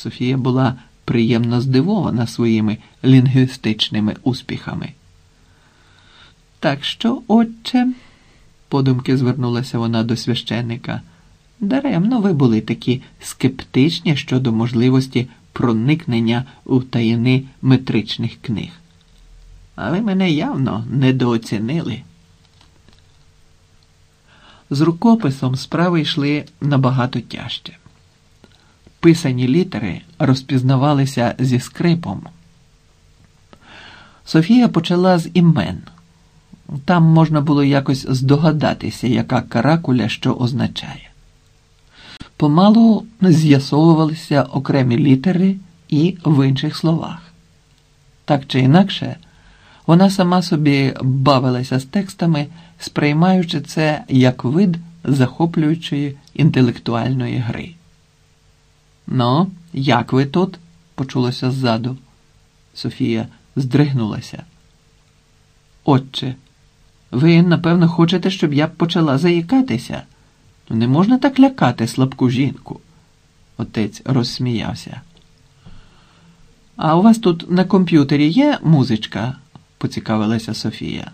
Софія була приємно здивована своїми лінгвістичними успіхами. Так що, отче, подумки звернулася вона до священника, даремно ви були такі скептичні щодо можливості проникнення у таїни метричних книг. А ви мене явно недооцінили. З рукописом справи йшли набагато тяжче. Писані літери розпізнавалися зі скрипом. Софія почала з імен. Там можна було якось здогадатися, яка каракуля що означає. Помалу з'ясовувалися окремі літери і в інших словах. Так чи інакше, вона сама собі бавилася з текстами, сприймаючи це як вид захоплюючої інтелектуальної гри. Ну, як ви тут? почулося ззаду. Софія здригнулася. Отче, ви, напевно, хочете, щоб я почала заїкатися? Не можна так лякати слабку жінку. Отець розсміявся. А у вас тут на комп'ютері є музичка? поцікавилася Софія.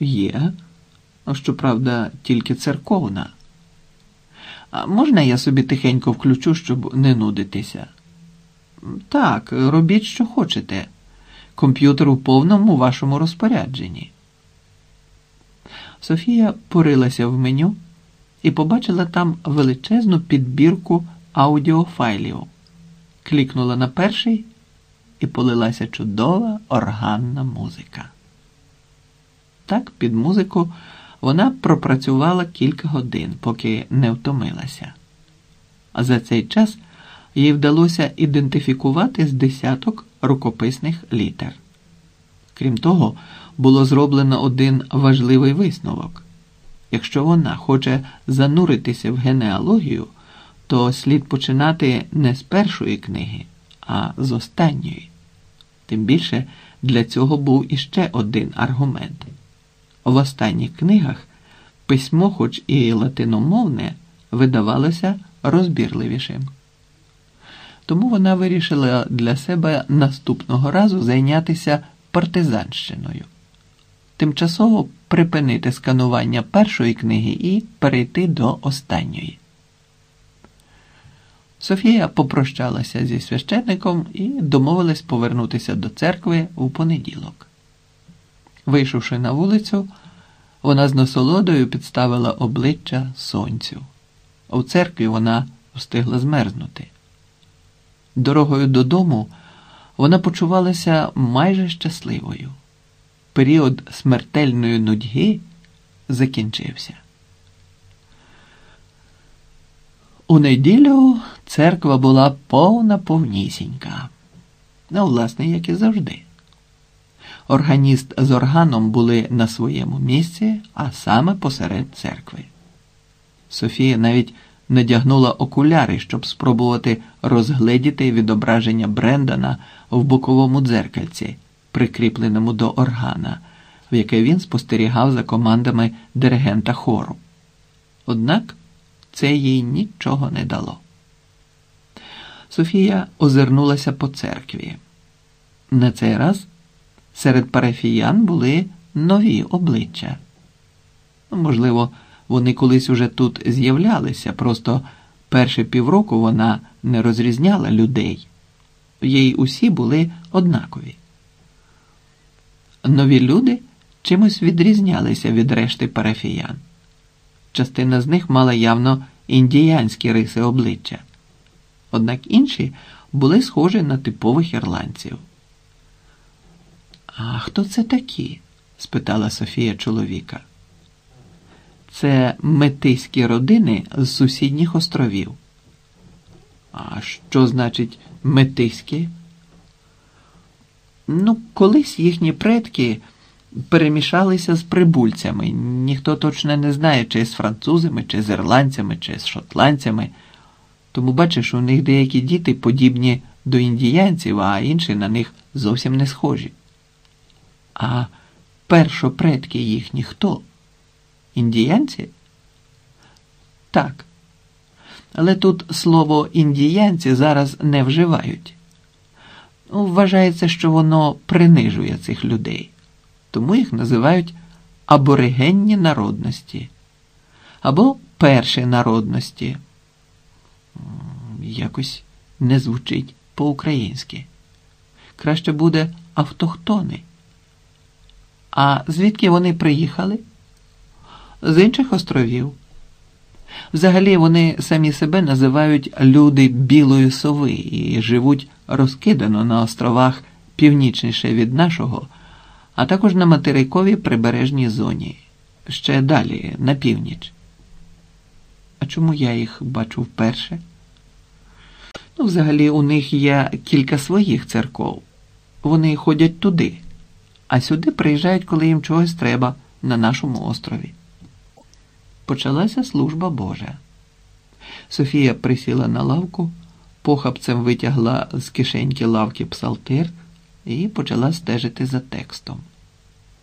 Є, щоправда, тільки церковна. А можна я собі тихенько включу, щоб не нудитися? Так, робіть, що хочете. Комп'ютер у повному вашому розпорядженні. Софія порилася в меню і побачила там величезну підбірку аудіофайлів. Клікнула на перший і полилася чудова органна музика. Так, під музику вона пропрацювала кілька годин, поки не втомилася. За цей час їй вдалося ідентифікувати з десяток рукописних літер. Крім того, було зроблено один важливий висновок. Якщо вона хоче зануритися в генеалогію, то слід починати не з першої книги, а з останньої. Тим більше для цього був іще один аргумент. В останніх книгах письмо, хоч і латиномовне, видавалося розбірливішим. Тому вона вирішила для себе наступного разу зайнятися партизанщиною, тимчасово припинити сканування першої книги і перейти до останньої. Софія попрощалася зі священником і домовилась повернутися до церкви у понеділок. Вийшовши на вулицю, вона з насолодою підставила обличчя сонцю. У церкві вона встигла змерзнути. Дорогою додому вона почувалася майже щасливою. Період смертельної нудьги закінчився. У неділю церква була повна повнісінька. Ну, власне, як і завжди. Органіст з органом були на своєму місці, а саме посеред церкви. Софія навіть надягнула окуляри, щоб спробувати розгледіти відображення Брендана в боковому дзеркальці, прикріпленому до органа, в яке він спостерігав за командами диригента хору. Однак це їй нічого не дало. Софія озирнулася по церкві. На цей раз серед парафіян були нові обличчя. Можливо, вони колись уже тут з'являлися, просто перші півроку вона не розрізняла людей, їй усі були однакові. Нові люди чимось відрізнялися від решти парафіян. Частина з них мала явно індіянські риси обличчя, однак інші були схожі на типових ірландців. А хто це такі? спитала Софія чоловіка. Це метиські родини з сусідніх островів. А що значить метиські? Ну, колись їхні предки перемішалися з прибульцями. Ніхто точно не знає, чи з французами, чи з ірландцями, чи з шотландцями. Тому бачиш, у них деякі діти подібні до індіянців, а інші на них зовсім не схожі. А першопредки їхні хто? Індіянці? Так. Але тут слово індіянці зараз не вживають. Ну, Вважається, що воно принижує цих людей, тому їх називають аборигенні народності або перші народності. Якось не звучить по-українськи. Краще буде автохтони. А звідки вони приїхали? З інших островів. Взагалі вони самі себе називають люди білої сови і живуть розкидано на островах північніше від нашого, а також на материковій прибережній зоні, ще далі, на північ. А чому я їх бачу вперше? Ну, взагалі, у них є кілька своїх церков. Вони ходять туди, а сюди приїжджають, коли їм чогось треба на нашому острові. Почалася служба Божа. Софія присіла на лавку, похапцем витягла з кишеньки лавки псалтир і почала стежити за текстом.